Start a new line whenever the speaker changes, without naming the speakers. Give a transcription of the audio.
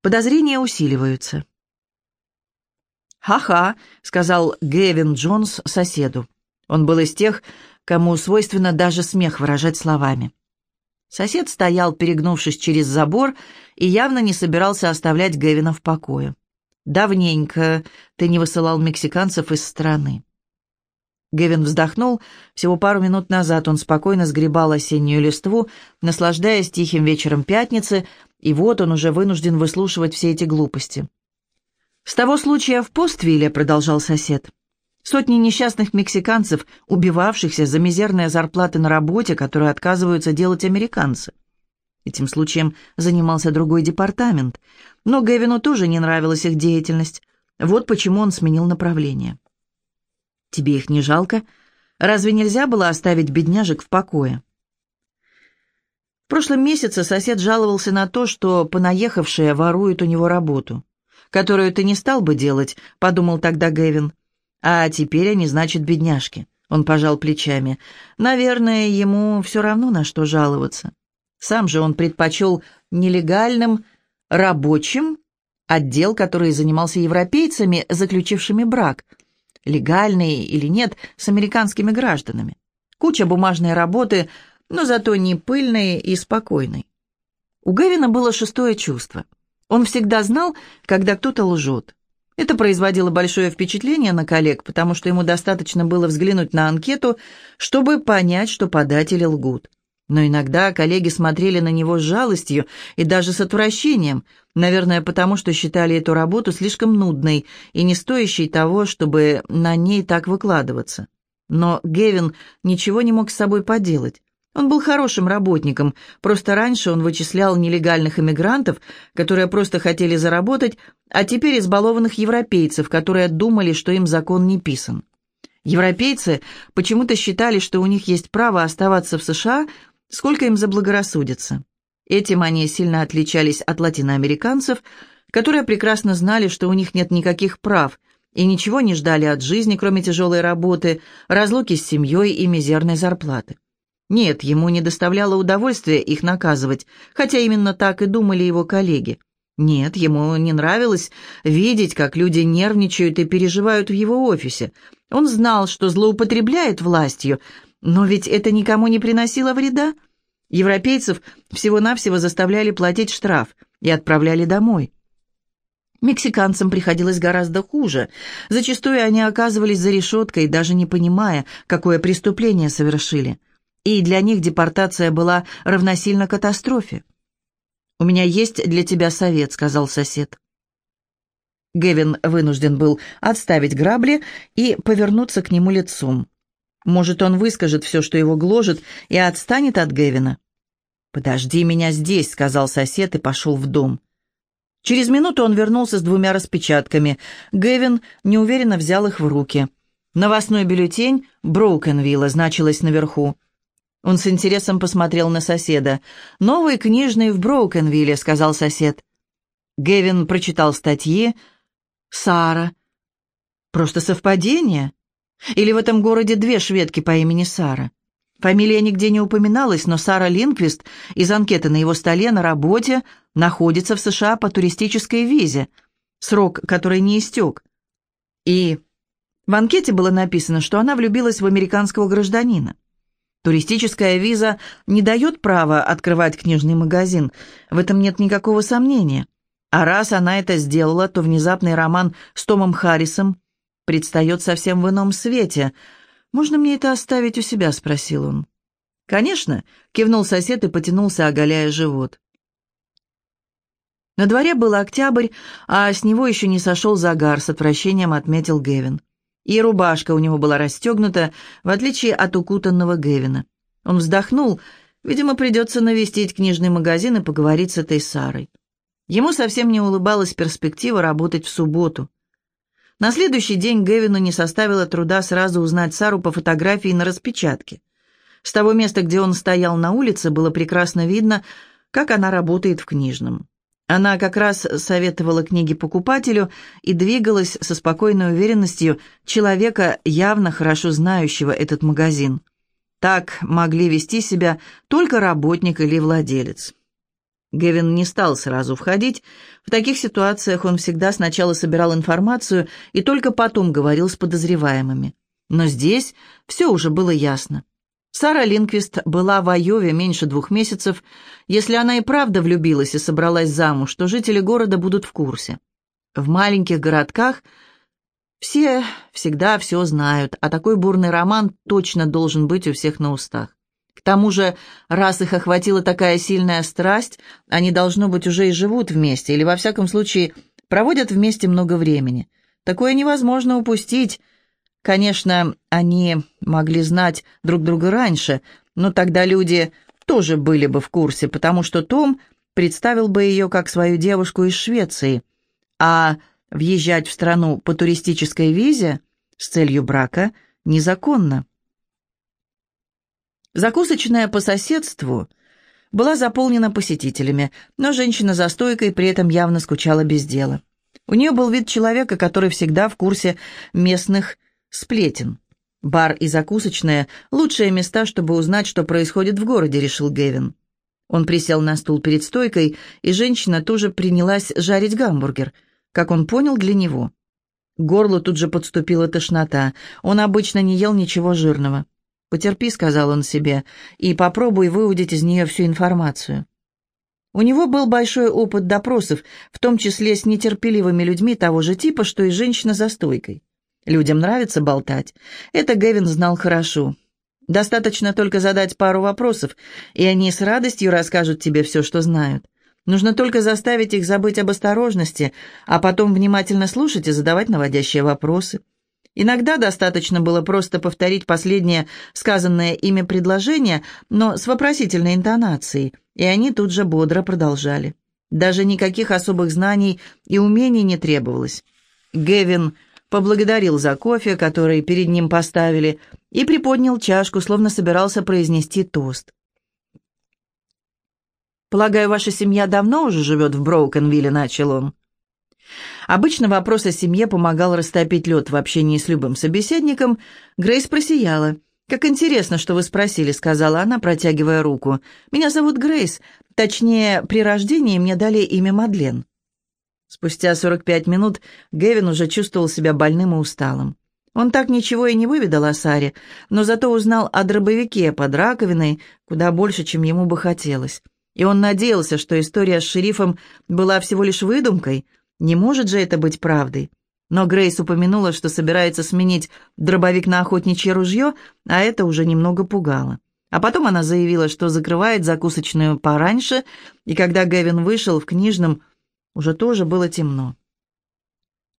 Подозрения усиливаются. «Ха-ха», — сказал Гэвин Джонс соседу. Он был из тех, кому свойственно даже смех выражать словами. Сосед стоял, перегнувшись через забор, и явно не собирался оставлять Гэвина в покое. «Давненько ты не высылал мексиканцев из страны». Гэвин вздохнул. Всего пару минут назад он спокойно сгребал осеннюю листву, наслаждаясь тихим вечером пятницы, и вот он уже вынужден выслушивать все эти глупости. «С того случая в Поствилле», — продолжал сосед, — «сотни несчастных мексиканцев, убивавшихся за мизерные зарплаты на работе, которую отказываются делать американцы». Этим случаем занимался другой департамент, но Гэвину тоже не нравилась их деятельность. Вот почему он сменил направление. «Тебе их не жалко? Разве нельзя было оставить бедняжек в покое?» В прошлом месяце сосед жаловался на то, что понаехавшие воруют у него работу которую ты не стал бы делать», — подумал тогда Гэвин. «А теперь они, значит, бедняжки». Он пожал плечами. «Наверное, ему все равно на что жаловаться. Сам же он предпочел нелегальным рабочим отдел, который занимался европейцами, заключившими брак, легальный или нет, с американскими гражданами. Куча бумажной работы, но зато не пыльной и спокойной. У Гэвина было шестое чувство — он всегда знал, когда кто-то лжет. Это производило большое впечатление на коллег, потому что ему достаточно было взглянуть на анкету, чтобы понять, что податели лгут. Но иногда коллеги смотрели на него с жалостью и даже с отвращением, наверное, потому что считали эту работу слишком нудной и не стоящей того, чтобы на ней так выкладываться. Но Гевин ничего не мог с собой поделать. Он был хорошим работником, просто раньше он вычислял нелегальных иммигрантов, которые просто хотели заработать, а теперь избалованных европейцев, которые думали, что им закон не писан. Европейцы почему-то считали, что у них есть право оставаться в США, сколько им заблагорассудится. Этим они сильно отличались от латиноамериканцев, которые прекрасно знали, что у них нет никаких прав и ничего не ждали от жизни, кроме тяжелой работы, разлуки с семьей и мизерной зарплаты. Нет, ему не доставляло удовольствия их наказывать, хотя именно так и думали его коллеги. Нет, ему не нравилось видеть, как люди нервничают и переживают в его офисе. Он знал, что злоупотребляет властью, но ведь это никому не приносило вреда. Европейцев всего-навсего заставляли платить штраф и отправляли домой. Мексиканцам приходилось гораздо хуже. Зачастую они оказывались за решеткой, даже не понимая, какое преступление совершили и для них депортация была равносильна катастрофе. «У меня есть для тебя совет», — сказал сосед. Гевин вынужден был отставить грабли и повернуться к нему лицом. Может, он выскажет все, что его гложет, и отстанет от Гевина. «Подожди меня здесь», — сказал сосед и пошел в дом. Через минуту он вернулся с двумя распечатками. Гевин неуверенно взял их в руки. Новостной бюллетень Броукенвилла значилось наверху. Он с интересом посмотрел на соседа. «Новый книжный в Броукенвилле», — сказал сосед. Гевин прочитал статьи. «Сара». «Просто совпадение? Или в этом городе две шведки по имени Сара?» Фамилия нигде не упоминалась, но Сара Линквист из анкеты на его столе на работе находится в США по туристической визе, срок которой не истек. И в анкете было написано, что она влюбилась в американского гражданина. Туристическая виза не дает права открывать книжный магазин, в этом нет никакого сомнения. А раз она это сделала, то внезапный роман с Томом Харрисом предстает совсем в ином свете. «Можно мне это оставить у себя?» — спросил он. «Конечно», — кивнул сосед и потянулся, оголяя живот. На дворе был октябрь, а с него еще не сошел загар, с отвращением отметил Гевин. И рубашка у него была расстегнута, в отличие от укутанного Гевина. Он вздохнул. Видимо, придется навестить книжный магазин и поговорить с этой Сарой. Ему совсем не улыбалась перспектива работать в субботу. На следующий день Гевину не составило труда сразу узнать Сару по фотографии на распечатке. С того места, где он стоял на улице, было прекрасно видно, как она работает в книжном. Она как раз советовала книги покупателю и двигалась со спокойной уверенностью человека, явно хорошо знающего этот магазин. Так могли вести себя только работник или владелец. Гевин не стал сразу входить. В таких ситуациях он всегда сначала собирал информацию и только потом говорил с подозреваемыми. Но здесь все уже было ясно. Сара Линквист была в Айове меньше двух месяцев. Если она и правда влюбилась и собралась замуж, то жители города будут в курсе. В маленьких городках все всегда все знают, а такой бурный роман точно должен быть у всех на устах. К тому же, раз их охватила такая сильная страсть, они, должно быть, уже и живут вместе, или, во всяком случае, проводят вместе много времени. Такое невозможно упустить. Конечно, они могли знать друг друга раньше, но тогда люди тоже были бы в курсе, потому что Том представил бы ее как свою девушку из Швеции, а въезжать в страну по туристической визе с целью брака незаконно. Закусочная по соседству была заполнена посетителями, но женщина за стойкой при этом явно скучала без дела. У нее был вид человека, который всегда в курсе местных сплетен. Бар и закусочная — лучшие места, чтобы узнать, что происходит в городе, решил Гевин. Он присел на стул перед стойкой, и женщина тоже принялась жарить гамбургер, как он понял, для него. К горлу тут же подступила тошнота. Он обычно не ел ничего жирного. «Потерпи», — сказал он себе, — «и попробуй выудить из нее всю информацию». У него был большой опыт допросов, в том числе с нетерпеливыми людьми того же типа, что и женщина за стойкой. Людям нравится болтать. Это Гэвин знал хорошо. Достаточно только задать пару вопросов, и они с радостью расскажут тебе все, что знают. Нужно только заставить их забыть об осторожности, а потом внимательно слушать и задавать наводящие вопросы. Иногда достаточно было просто повторить последнее сказанное ими предложение, но с вопросительной интонацией, и они тут же бодро продолжали. Даже никаких особых знаний и умений не требовалось. Гевин поблагодарил за кофе, который перед ним поставили, и приподнял чашку, словно собирался произнести тост. «Полагаю, ваша семья давно уже живет в Броукенвилле», — начал он. Обычно вопрос о семье помогал растопить лед в общении с любым собеседником. Грейс просияла. «Как интересно, что вы спросили», — сказала она, протягивая руку. «Меня зовут Грейс. Точнее, при рождении мне дали имя Мадлен». Спустя 45 минут Гевин уже чувствовал себя больным и усталым. Он так ничего и не выведал о Саре, но зато узнал о дробовике под раковиной куда больше, чем ему бы хотелось. И он надеялся, что история с шерифом была всего лишь выдумкой — не может же это быть правдой. Но Грейс упомянула, что собирается сменить дробовик на охотничье ружье, а это уже немного пугало. А потом она заявила, что закрывает закусочную пораньше, и когда Гэвин вышел в книжном, уже тоже было темно.